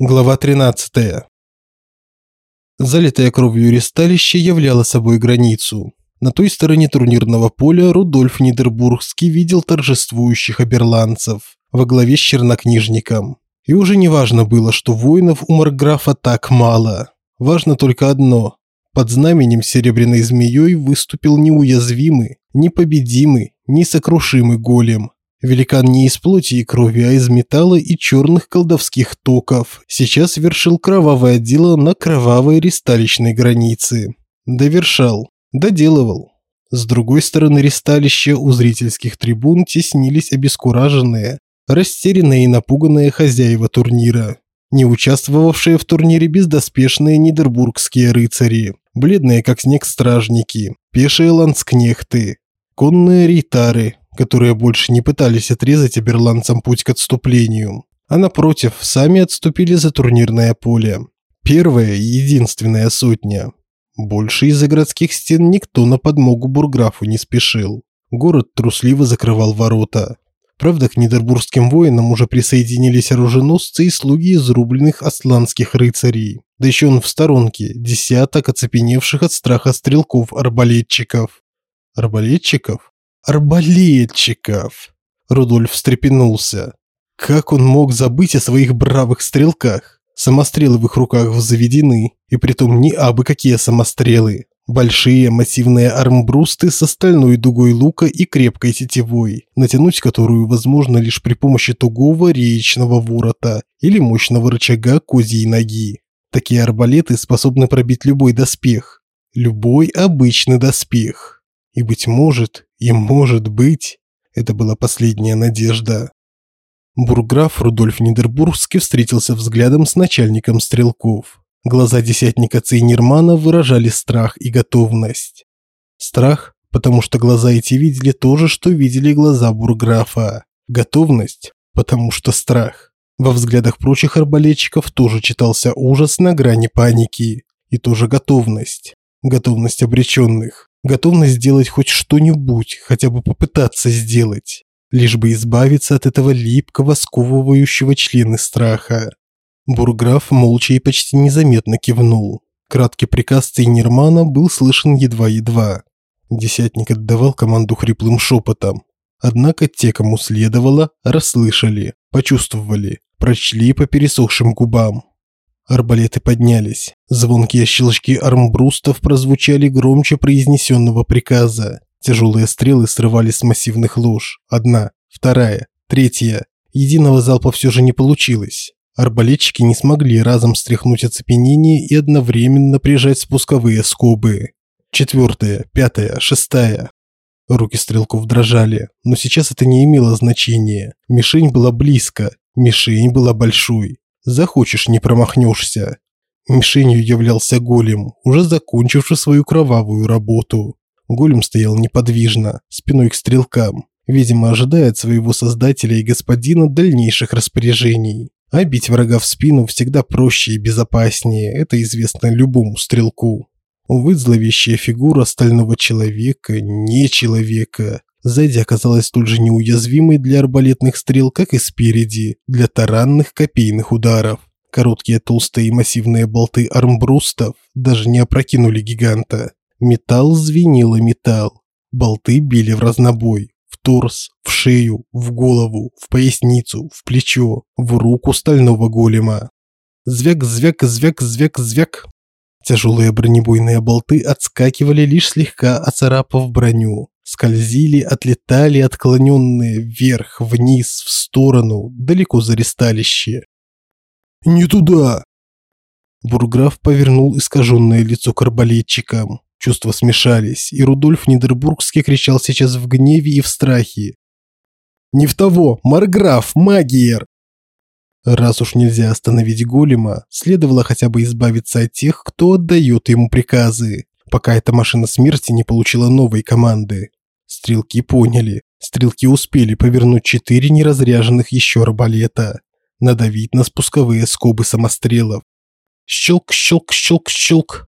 Глава 13. Залитое кровью ресталище являло собой границу. На той стороне турнирного поля Рудольф Нидербургский видел торжествующих оберландцев во главе с чернокнижником. И уже не важно было, что воинов у Марграфа так мало. Важно только одно. Под знаменем серебряной змеей выступил неуязвимый, непобедимый, несокрушимый голем – Великан не из плоти и крови, а из металла и черных колдовских токов. Сейчас вершил кровавое дело на кровавой ристалищной границе. Довершал, доделывал. С другой стороны ристалища у зрительских трибун теснились обескураженные, растерянные и напуганные хозяева турнира. Не участвовавшие в турнире бездоспешные нидербургские рыцари, бледные как снег стражники, пешие ланскнехты, конные рейтары, которые больше не пытались отрезать оберландцам путь к отступлению, а напротив, сами отступили за турнирное поле. Первая и единственная сотня. Больше из-за городских стен никто на подмогу бурграфу не спешил. Город трусливо закрывал ворота. Правда, к нидербургским воинам уже присоединились оруженосцы и слуги изрубленных асланских рыцарей. Да еще он в сторонке, десяток оцепеневших от страха стрелков-арбалетчиков. Арбалетчиков? Арбалетчиков. Рудольф встрепенулся. Как он мог забыть о своих бравых стрелках? Самострелы в их руках заведены, и притом не абы какие самострелы. Большие массивные армбрусты с стальной дугой лука и крепкой сетевой, натянуть которую возможно лишь при помощи тугого реечного ворота или мощного рычага козьей ноги. Такие арбалеты способны пробить любой доспех. Любой обычный доспех. И, быть может, и может быть, это была последняя надежда. Бурграф Рудольф Нидербургский встретился взглядом с начальником стрелков. Глаза десятника Цейнермана выражали страх и готовность. Страх, потому что глаза эти видели то же, что видели глаза бурграфа. Готовность, потому что страх. Во взглядах прочих арбалетчиков тоже читался ужас на грани паники. И тоже готовность. Готовность обреченных готовность сделать хоть что-нибудь, хотя бы попытаться сделать, лишь бы избавиться от этого липкого, сковывающего члены страха. Бурграф молча и почти незаметно кивнул. Краткий приказ Цейнермана был слышен едва-едва. Десятник отдавал команду хриплым шепотом. Однако те, кому следовало, расслышали, почувствовали, прочли по пересохшим губам. Арбалеты поднялись. Звонкие щелчки армбрустов прозвучали громче произнесенного приказа. Тяжелые стрелы срывались с массивных лож. Одна, вторая, третья. Единого залпа все же не получилось. Арбалетчики не смогли разом стряхнуть оцепенение и одновременно прижать спусковые скобы. Четвертая, пятая, шестая. Руки стрелков дрожали, но сейчас это не имело значения. Мишень была близко, мишень была большой. Захочешь, не промахнешься. Мишенью являлся голем, уже закончивший свою кровавую работу. Голем стоял неподвижно, спиной к стрелкам, видимо, ожидая от своего создателя и господина дальнейших распоряжений. А бить врага в спину всегда проще и безопаснее, это известно любому стрелку. Увы, зловещая фигура стального человека, не человека, Сзади оказалась столь же неуязвимой для арбалетных стрел, как и спереди, для таранных копейных ударов. Короткие толстые и массивные болты армбрустов даже не опрокинули гиганта. Металл звенел и металл. Болты били в разнобой. В торс, в шею, в голову, в поясницу, в плечо, в руку стального голема. Звяк, звяк, звяк, звяк, звяк. Тяжелые бронебойные болты отскакивали лишь слегка оцарапав броню скользили, отлетали отклоненные вверх, вниз, в сторону, далеко за ресталище. «Не туда!» Бурграф повернул искаженное лицо к арбалетчикам. Чувства смешались, и Рудольф Нидербургский кричал сейчас в гневе и в страхе. «Не в того! Марграф! Магиер!» Раз уж нельзя остановить голема, следовало хотя бы избавиться от тех, кто отдает ему приказы, пока эта машина смерти не получила новой команды. Стрелки поняли. Стрелки успели повернуть четыре неразряженных еще арбалета, надавить на спусковые скобы самострелов. Щелк, щелк, щелк, щелк.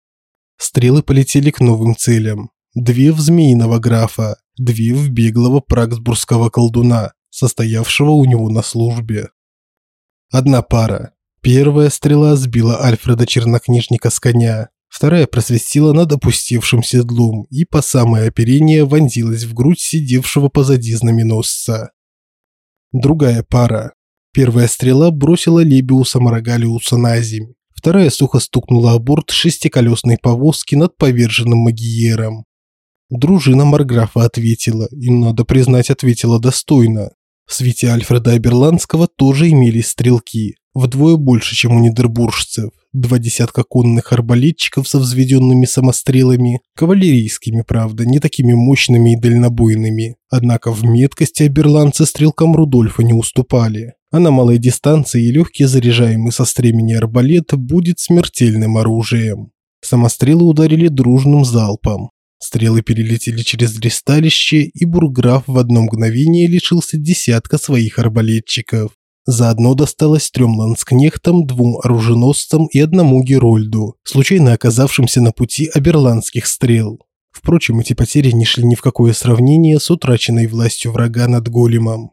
Стрелы полетели к новым целям. Две в змеиного графа, две в беглого праксбургского колдуна, состоявшего у него на службе. Одна пара. Первая стрела сбила Альфреда Чернокнижника с коня, вторая просвистела над опустевшим седлом и по самое оперение вонзилась в грудь сидевшего позади знаменосца. Другая пара. Первая стрела бросила Лебиуса Марагалиуса на земь. Вторая сухо стукнула о борт шестиколесной повозки над поверженным Магиером. Дружина Марграфа ответила, и, надо признать, ответила достойно. В свете Альфреда Аберландского тоже имелись стрелки, вдвое больше, чем у нидербуржцев. Два десятка конных арбалетчиков со взведенными самострелами, кавалерийскими, правда, не такими мощными и дальнобойными. Однако в меткости аберландцы стрелкам Рудольфа не уступали. А на малой дистанции легкий заряжаемый со стремени арбалет будет смертельным оружием. Самострелы ударили дружным залпом. Стрелы перелетели через ристалище, и бурграф в одно мгновение лишился десятка своих арбалетчиков. Заодно досталось трем ланскнехтам, двум оруженосцам и одному Герольду, случайно оказавшимся на пути аберландских стрел. Впрочем, эти потери не шли ни в какое сравнение с утраченной властью врага над големом.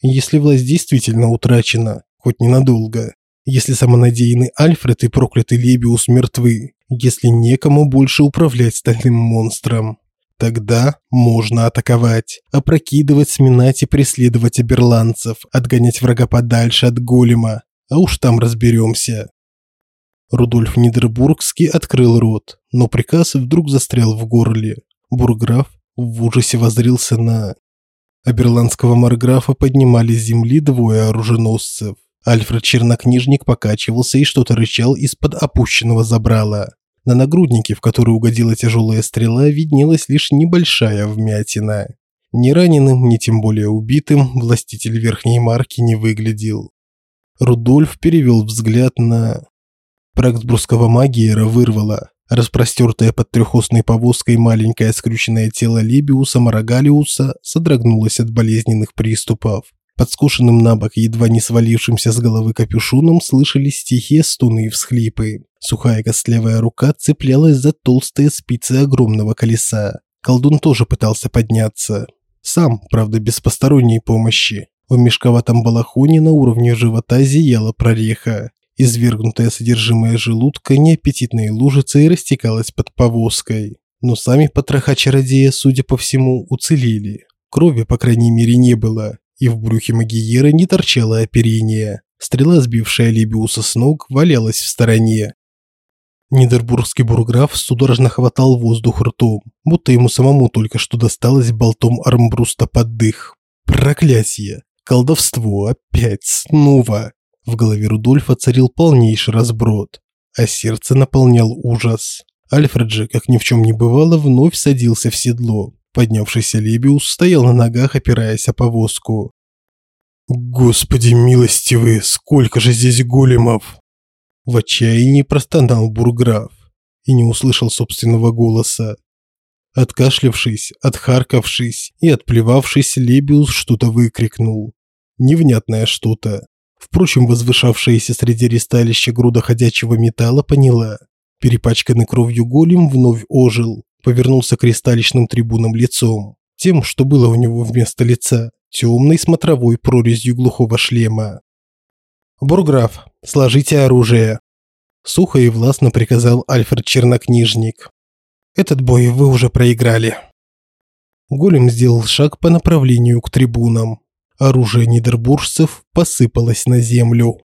Если власть действительно утрачена, хоть ненадолго, если самонадеянный Альфред и проклятый Лебиус мертвы, если некому больше управлять стальным монстром. Тогда можно атаковать, опрокидывать, сминать и преследовать оберландцев, отгонять врага подальше от голема, а уж там разберемся. Рудольф Нидербургский открыл рот, но приказ вдруг застрял в горле. Бурграф в ужасе возрился на... Аберландского марграфа поднимали с земли двое оруженосцев. Альфред Чернокнижник покачивался и что-то рычал из-под опущенного забрала. На нагруднике, в который угодила тяжелая стрела, виднелась лишь небольшая вмятина. Ни раненым, ни тем более убитым властитель верхней марки не выглядел. Рудольф перевел взгляд на... Праксбургского магиера вырвало. Распростертое под трехосной повозкой маленькое скрюченное тело Лебиуса Марагалиуса содрогнулось от болезненных приступов. Под скушенным на бок, едва не свалившимся с головы капюшоном, слышались тихие стуны и всхлипы. Сухая костлявая рука цеплялась за толстые спицы огромного колеса. Колдун тоже пытался подняться. Сам, правда, без посторонней помощи. В мешковатом балахоне на уровне живота зияла прореха. Извергнутое содержимое желудка неаппетитной лужицей растекалось под повозкой. Но сами потроха-чародея, судя по всему, уцелели. Крови, по крайней мере, не было и в брюхе Магиера не торчало оперение. Стрела, сбившая Лебиуса с ног, валялась в стороне. Нидербургский бурграф судорожно хватал воздух ртом, будто ему самому только что досталось болтом армбруста под дых. Проклятие! Колдовство! Опять! Снова! В голове Рудольфа царил полнейший разброд, а сердце наполнял ужас. Альфред же, как ни в чем не бывало, вновь садился в седло. Поднявшийся Лебиус стоял на ногах, опираясь о повозку. «Господи милостивый, сколько же здесь големов!» В отчаянии простонал бурграф и не услышал собственного голоса. Откашлявшись, отхаркавшись и отплевавшись, Лебиус что-то выкрикнул. Невнятное что-то. Впрочем, возвышавшаяся среди ресталища груда ходячего металла поняла. Перепачканный кровью голем вновь ожил повернулся к кристалличным трибунам лицом, тем, что было у него вместо лица, темной смотровой прорезью глухого шлема. «Бурграф, сложите оружие!» Сухо и властно приказал Альфред Чернокнижник. «Этот бой вы уже проиграли». Голем сделал шаг по направлению к трибунам. Оружие нидербуржцев посыпалось на землю.